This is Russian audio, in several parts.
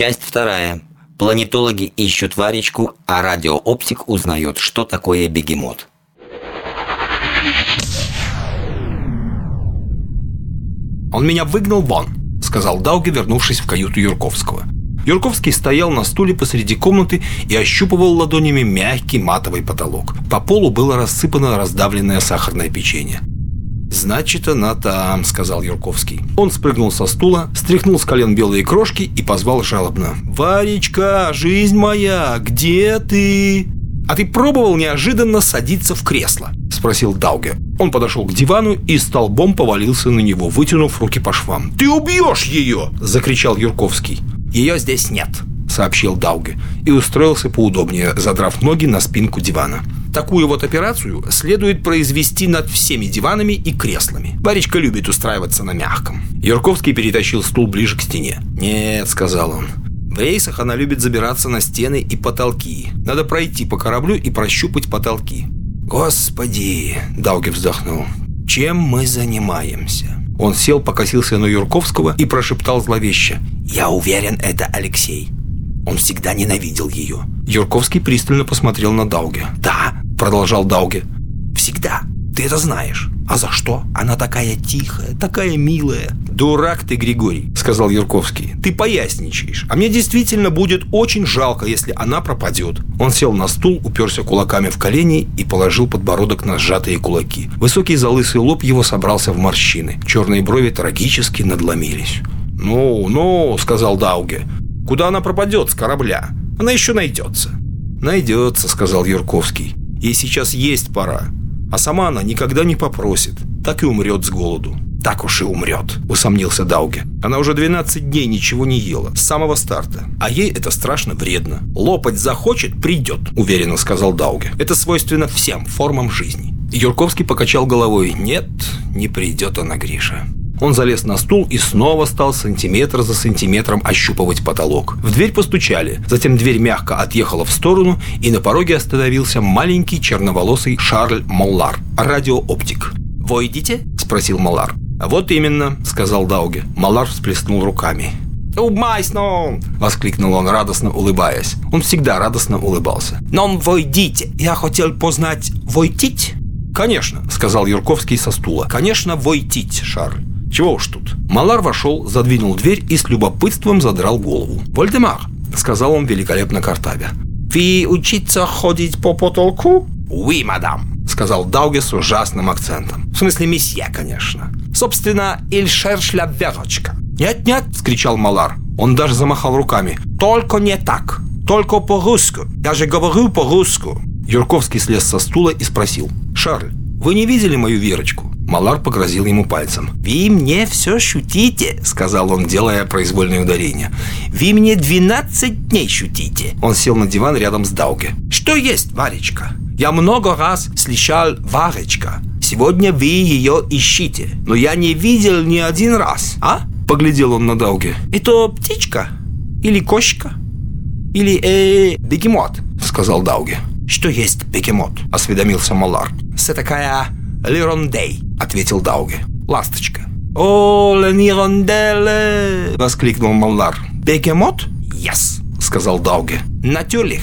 Часть вторая. Планетологи ищут Варечку, а радиооптик узнает, что такое бегемот. «Он меня выгнал вон», — сказал Дауги, вернувшись в каюту Юрковского. Юрковский стоял на стуле посреди комнаты и ощупывал ладонями мягкий матовый потолок. По полу было рассыпано раздавленное сахарное печенье. «Значит, она там», — сказал Юрковский. Он спрыгнул со стула, стряхнул с колен белые крошки и позвал жалобно. «Варечка, жизнь моя, где ты?» «А ты пробовал неожиданно садиться в кресло?» – спросил Дауге. Он подошел к дивану и столбом повалился на него, вытянув руки по швам. «Ты убьешь ее!» – закричал Юрковский. «Ее здесь нет», – сообщил Дауге и устроился поудобнее, задрав ноги на спинку дивана. Такую вот операцию следует произвести над всеми диванами и креслами. Баречка любит устраиваться на мягком. Юрковский перетащил стул ближе к стене. «Нет», — сказал он, в рейсах она любит забираться на стены и потолки. Надо пройти по кораблю и прощупать потолки. «Господи!» – Дауги вздохнул. «Чем мы занимаемся?» Он сел, покосился на Юрковского и прошептал зловеще. «Я уверен, это Алексей. Он всегда ненавидел ее». Юрковский пристально посмотрел на Дауге. «Да», – продолжал Дауге. «Всегда. Ты это знаешь. А за что? Она такая тихая, такая милая. Дурак ты, Григорий, сказал Юрковский. Ты поясничаешь. А мне действительно будет очень жалко, если она пропадет. Он сел на стул, уперся кулаками в колени и положил подбородок на сжатые кулаки. Высокий залысый лоб его собрался в морщины. Черные брови трагически надломились. «Ну, ну», — сказал Дауге, — «куда она пропадет с корабля? Она еще найдется». «Найдется», — сказал Юрковский. «Ей сейчас есть пора. А сама она никогда не попросит. Так и умрет с голоду. Так уж и умрет, усомнился Дауге. Она уже 12 дней ничего не ела, с самого старта. А ей это страшно вредно. Лопать захочет, придет, уверенно сказал Дауге. Это свойственно всем формам жизни. Юрковский покачал головой. Нет, не придет она, Гриша. Он залез на стул и снова стал сантиметр за сантиметром ощупывать потолок. В дверь постучали, затем дверь мягко отъехала в сторону, и на пороге остановился маленький черноволосый Шарль Моллар, радиооптик. «Войдите?» – спросил Моллар. «Вот именно», – сказал Дауге. Моллар всплеснул руками. «Умайсно!» – воскликнул он, радостно улыбаясь. Он всегда радостно улыбался. «Ном войдите! Я хотел познать, войтить?» «Конечно», – сказал Юрковский со стула. «Конечно, войтить, Шарль. Чего уж тут. Малар вошел, задвинул дверь и с любопытством задрал голову. «Вольдемар», — сказал он великолепно картавя. «Вы учиться ходить по потолку?» «Oui, мадам», — сказал Дауге с ужасным акцентом. В смысле, месье, конечно. Собственно, «il cherche la верочка». «Нет-нет», — скричал Малар. Он даже замахал руками. «Только не так. Только по-русски. Я же говорю по-русски». Юрковский слез со стула и спросил. «Шарль, вы не видели мою Верочку?» Малар погрозил ему пальцем. «Вы мне все шутите», — сказал он, делая произвольное ударение. «Вы мне 12 дней шутите». Он сел на диван рядом с Дауге. «Что есть Варечка? Я много раз слышал Варечка. Сегодня вы ее ищите, но я не видел ни один раз, а?» Поглядел он на Дауге. «Это птичка? Или кошка? Или, э, бегемот?» Сказал Дауге. «Что есть бегемот?» Осведомился Малар. «Это такая Лирондей», — ответил Дауге. «Ласточка». «О, Лениронделе!» — воскликнул Моллар. «Бегемот?» «Yes», — сказал Дауге. «Натюрлих».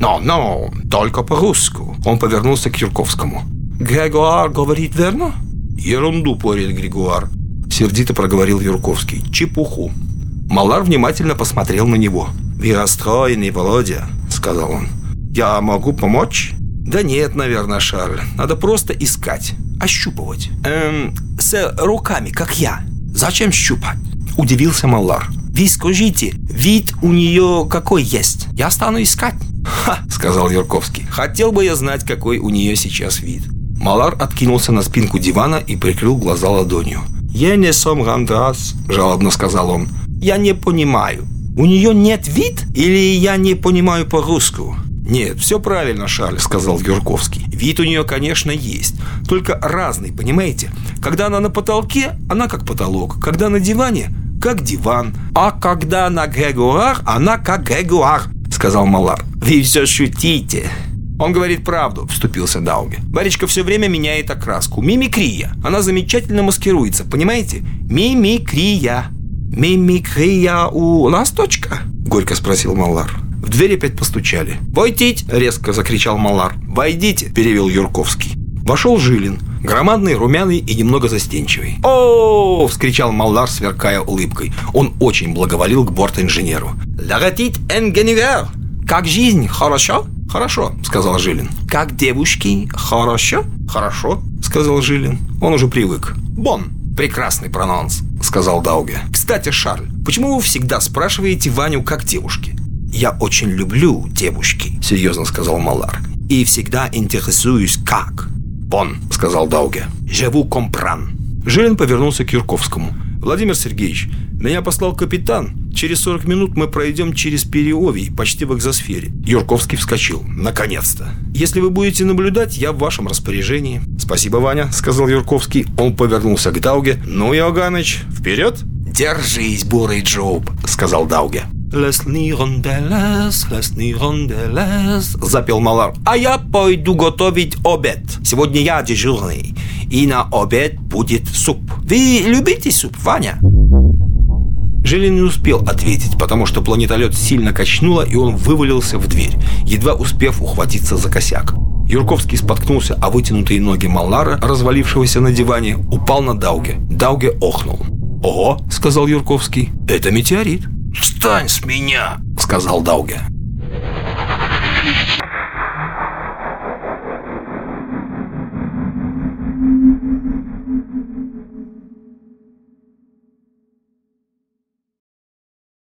«Но, но, только по-русски». Он повернулся к Юрковскому. «Грегуар говорит верно?» «Ерунду порит Григуар», — сердито проговорил Юрковский. «Чепуху». Малар внимательно посмотрел на него. «Вы расстроенный, Володя», — сказал он. «Я могу помочь?» Да нет, наверное, Шарль. Надо просто искать, ощупывать. Эм, с руками, как я. Зачем щупать? Удивился Маллар. Вы скажите, вид у нее какой есть? Я стану искать. Ха, сказал Юрковский. Хотел бы я знать, какой у нее сейчас вид. Малар откинулся на спинку дивана и прикрыл глаза ладонью. «Я не сом гандрас», – жалобно сказал он. «Я не понимаю. У нее нет вид или я не понимаю по-русски?» «Нет, все правильно, Шарль», — сказал Юрковский. «Вид у нее, конечно, есть, только разный, понимаете? Когда она на потолке, она как потолок, когда на диване, как диван, а когда на Грегуар, она как Грегуар», — сказал Малар. «Вы все шутите». Он говорит правду, вступился Дауге. Варечка все время меняет окраску. Мимикрия. Она замечательно маскируется, понимаете? Мимикрия. Мимикрия у ласточка. горько спросил Малар. В дверь опять постучали. «Войтить!» – резко закричал Малар. «Войдите!» – перевел Юрковский. Вошел Жилин, громадный, румяный и немного застенчивый. «О!» – вскричал Маллар, сверкая улыбкой. Он очень благоволил к борт-инженеру. «Лагатит ингенер!» «Как жизнь? Хорошо?» «Хорошо», – сказал Жилин. «Как девушки? Хорошо?» «Хорошо», – сказал Жилин. Он уже привык. «Бон». «Прекрасный прононс», – сказал Дауге. «Кстати, Шарль, почему вы всегда спрашиваете Ваню как девушки?» «Я очень люблю девушки», – серьезно сказал Малар. «И всегда интересуюсь, как». «Бон», — сказал Дауге. «Живу компран». Жилин повернулся к Юрковскому. «Владимир Сергеевич, меня послал капитан. Через 40 минут мы пройдем через Переовий, почти в экзосфере». Юрковский вскочил. «Наконец-то! Если вы будете наблюдать, я в вашем распоряжении». «Спасибо, Ваня», — сказал Юрковский. Он повернулся к Дауге. «Ну, Иоганныч, вперед!» «Держись, бурый Джоуб», — сказал Дауге. «Лесни ронделес, лесни ронделес», — запел Малар. «А я пойду готовить обед. Сегодня я дежурный, и на обед будет суп. Вы любите суп, Ваня?» Жилин не успел ответить, потому что планетолет сильно качнуло, и он вывалился в дверь, едва успев ухватиться за косяк. Юрковский споткнулся, а вытянутые ноги Маллара, развалившегося на диване, упал на Дауге. Дауге охнул. «Ого!» — сказал Юрковский. «Это метеорит!» «Встань с меня!» — сказал Дауге.